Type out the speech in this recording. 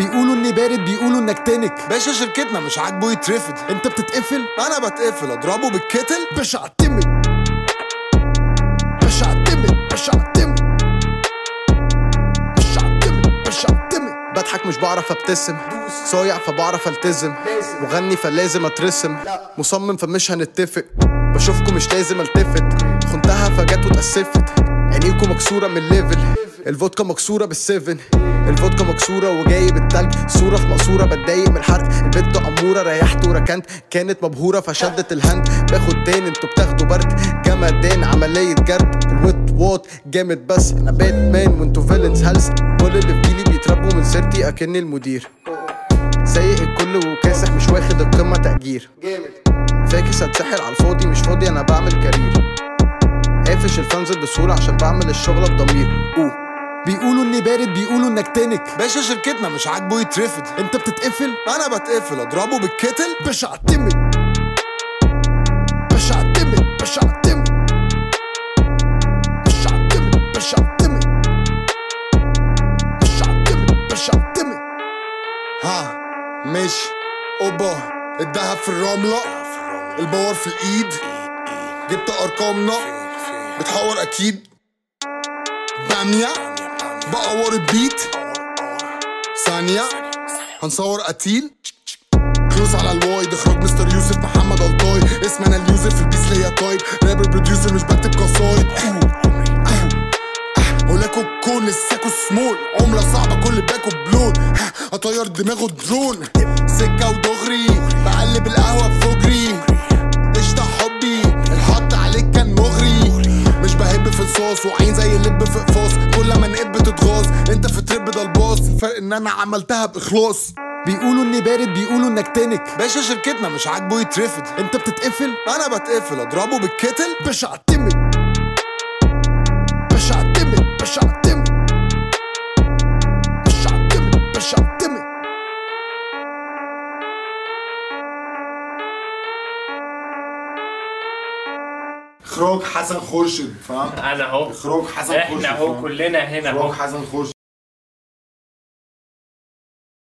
بيقولوا إني بارد بيقولوا إنك تنك. باشا شركتنا مش عاجبه يترفض. أنت بتتقفل؟ أنا بتقفل أضربه بالكتل. باشا اعتمد. باشا اعتمد. باشا اعتمد. باشا اعتمد. باشا اعتمد. بضحك مش بعرف أبتسم. صايع فبعرف ألتزم. مغني فلازم أترسم. مصمم فمش هنتفق. بشوفكم مش لازم ألتفت. خنتها فجت واتأسفت عينيكم مكسورة من الليفل الفودكا مكسورة بالسيفن الفودكا مكسورة وجايب التلج. صورة في مقصورة بتضايق من الحرق البت أمورة ريحت وركنت. كانت مبهورة فشدت الهند. باخد تاني أنتوا بتاخدوا برد جمدان عملية جرد الويت وات جامد بس. أنا باتمان وانتوا فيلنز هلس. كل اللي في جيلي بيتربوا من سيرتي اكني المدير. سايق الكل وكاسح مش واخد القمة تأجير. فاكس هتسحل على الفاضي مش فاضي أنا بعمل كارير. قافش الفانز بسهولة عشان بعمل الشغلة بضمير. أوه. بيقولوا إني بارد بيقولوا إنك تنك. باشا شركتنا مش عاجبه يترفض. أنت بتتقفل؟ أنا بتقفل أضربه بالكتل. باشا اعتمد. باشا اعتمد. باشا اعتمد. باشا اعتمد. باشا اعتمد. باشا اعتمد. باشا اعتمد. ها ماشي. أوبا الدهب في الرملة. الباور في الإيد. جبت أرقامنا. بتحور أكيد. بامية. بقور البيت ثانية. هنصور قتيل. فلوس على الوايد. اخراج مستر يوسف محمد الطاي اسم أنا اليوزر في البيس ليا تايب رابر بروديوسر مش بكتب قصايد. هولاكو كون الساكو سمول. عملة صعبة كل باكو بلون. أطير دماغه درون. سكة ودغري. بقلب القهوة بفجري. قشطة حبي؟ الحط عليك كان مغري. مش بهب في الصوص وعين زي اللب في قفاص الفرق إن أنا عملتها بإخلاص. بيقولوا إني بارد بيقولوا إنك تنك. باشا شركتنا مش عاجبه يترفض. أنت بتتقفل؟ أنا بتقفل. أضربه بالكتل. باشا أعتمد. باشا أعتمد. باشا أعتمد. باشا أعتمد. باشا أعتمد. إخراج حسن خورشيد فاهم؟ أنا أهو. إخراج حسن خورشيد إحنا أهو؟ كلنا هنا إخراج أهو. حسن خورشيد.